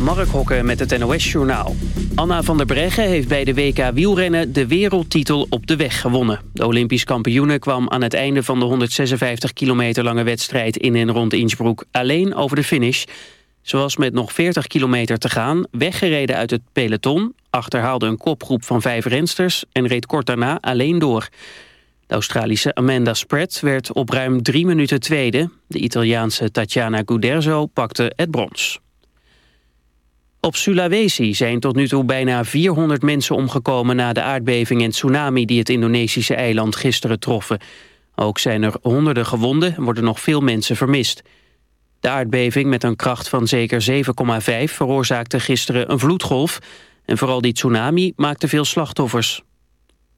Mark Hokke met het NOS-journaal. Anna van der Breggen heeft bij de WK wielrennen de wereldtitel op de weg gewonnen. De Olympisch kampioene kwam aan het einde van de 156 kilometer lange wedstrijd in en rond Innsbruck alleen over de finish. Ze was met nog 40 kilometer te gaan weggereden uit het peloton, achterhaalde een kopgroep van vijf rensters en reed kort daarna alleen door. De Australische Amanda Spratt werd op ruim drie minuten tweede. De Italiaanse Tatjana Guderzo pakte het brons. Op Sulawesi zijn tot nu toe bijna 400 mensen omgekomen... na de aardbeving en tsunami die het Indonesische eiland gisteren troffen. Ook zijn er honderden gewonden en worden nog veel mensen vermist. De aardbeving met een kracht van zeker 7,5 veroorzaakte gisteren een vloedgolf... en vooral die tsunami maakte veel slachtoffers.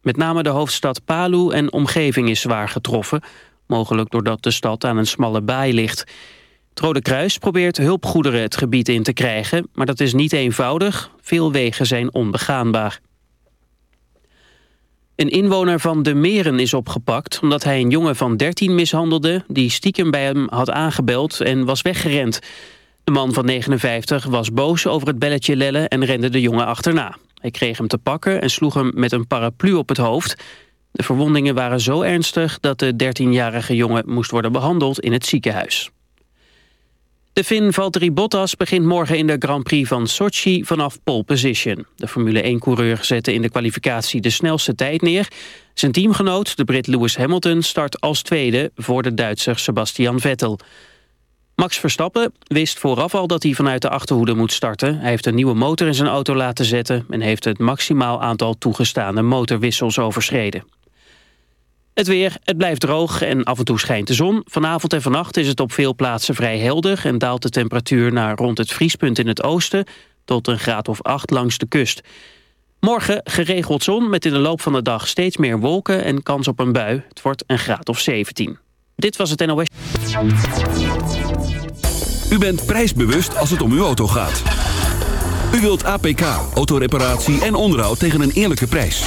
Met name de hoofdstad Palu en omgeving is zwaar getroffen... mogelijk doordat de stad aan een smalle baai ligt... Het Rode Kruis probeert hulpgoederen het gebied in te krijgen... maar dat is niet eenvoudig. Veel wegen zijn onbegaanbaar. Een inwoner van De Meren is opgepakt... omdat hij een jongen van 13 mishandelde... die stiekem bij hem had aangebeld en was weggerend. De man van 59 was boos over het belletje lellen... en rende de jongen achterna. Hij kreeg hem te pakken en sloeg hem met een paraplu op het hoofd. De verwondingen waren zo ernstig... dat de 13-jarige jongen moest worden behandeld in het ziekenhuis. De Fin Valtteri Bottas begint morgen in de Grand Prix van Sochi vanaf pole position. De Formule 1-coureur zette in de kwalificatie de snelste tijd neer. Zijn teamgenoot, de Brit Lewis Hamilton, start als tweede voor de Duitser Sebastian Vettel. Max Verstappen wist vooraf al dat hij vanuit de achterhoede moet starten. Hij heeft een nieuwe motor in zijn auto laten zetten... en heeft het maximaal aantal toegestane motorwissels overschreden. Het weer, het blijft droog en af en toe schijnt de zon. Vanavond en vannacht is het op veel plaatsen vrij helder... en daalt de temperatuur naar rond het vriespunt in het oosten... tot een graad of 8 langs de kust. Morgen geregeld zon met in de loop van de dag steeds meer wolken... en kans op een bui. Het wordt een graad of 17. Dit was het NOS. U bent prijsbewust als het om uw auto gaat. U wilt APK, autoreparatie en onderhoud tegen een eerlijke prijs.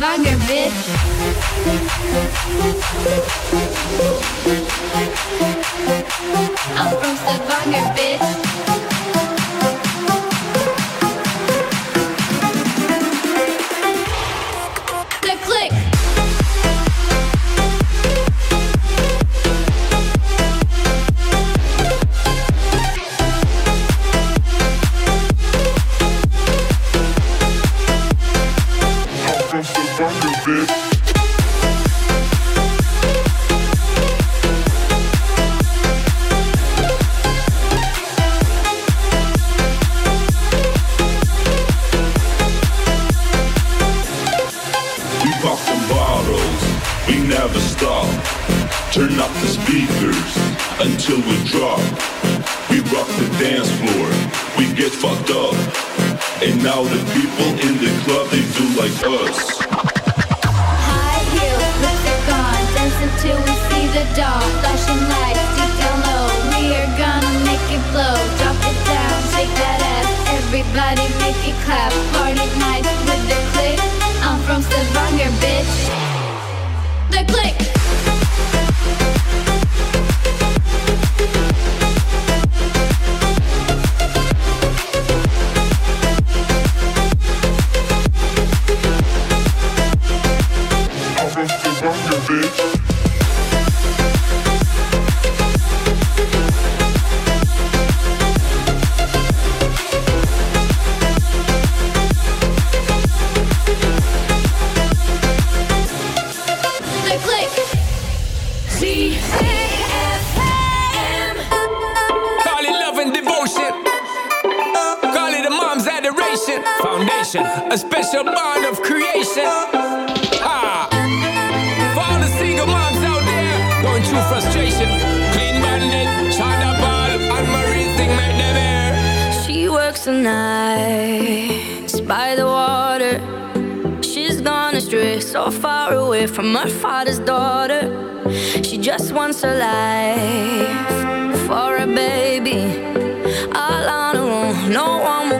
Stavanger, bitch. A special bond of creation. Ah. For all the single moms out there going through frustration. Clean China ball, and Marie thing make them air. She works the nights by the water. She's gone astray, so far away from her father's daughter. She just wants a life for a baby. All on her own, no one will.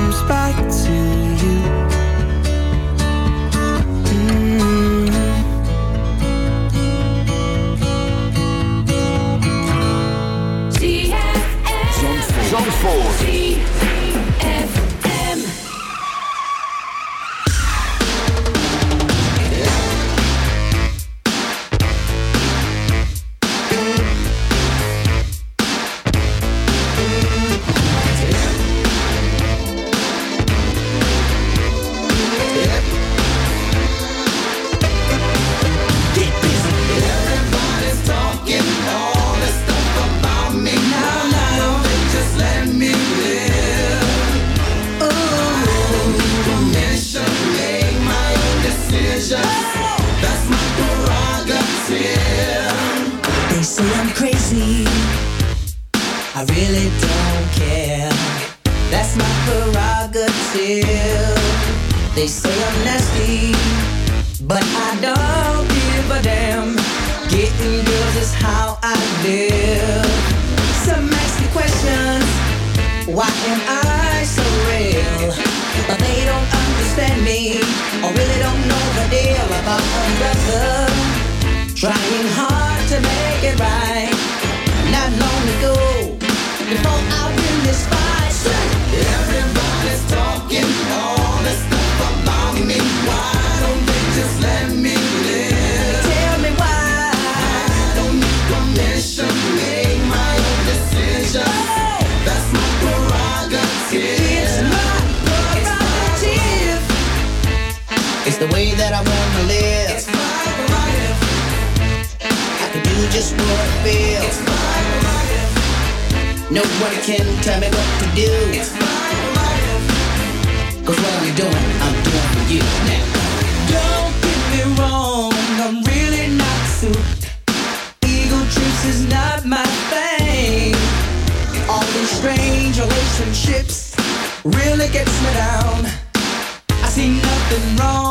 wrong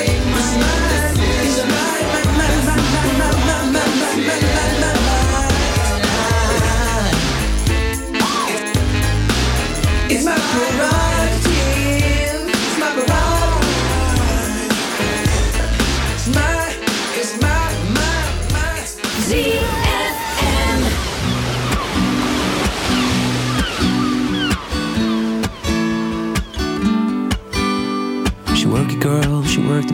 circle.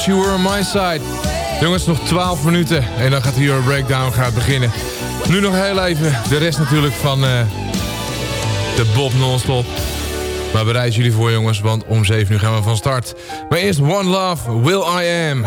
You Were On My Side. Jongens, nog 12 minuten en dan gaat de Euro Breakdown gaat beginnen. Nu nog heel even de rest natuurlijk van uh, de Bob Non-Stop. Maar bereid jullie voor jongens, want om 7 uur gaan we van start. Maar eerst One Love, Will I Am.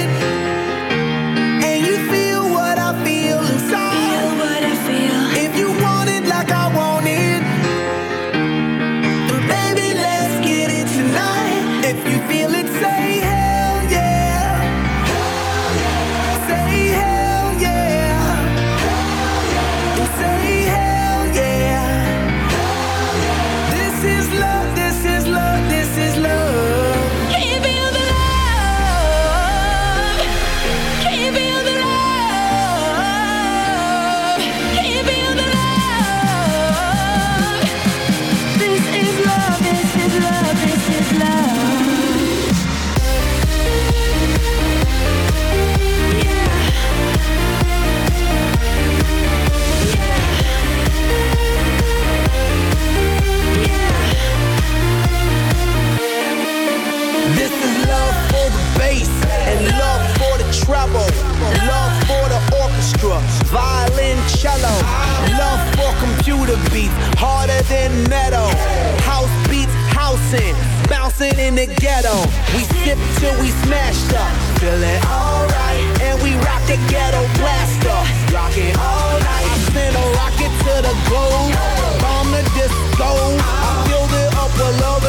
the ghetto. We sip till we smashed up. Feeling alright. And we rock the ghetto blaster. rock it all night. I send a rocket to the globe. Bomb the disco. I filled it up with love.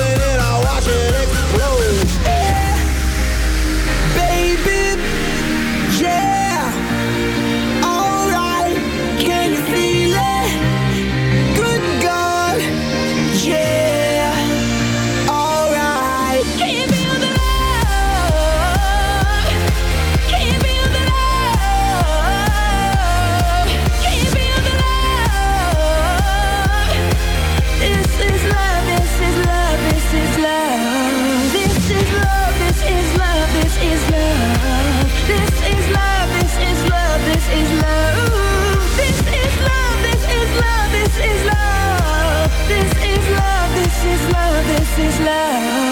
love.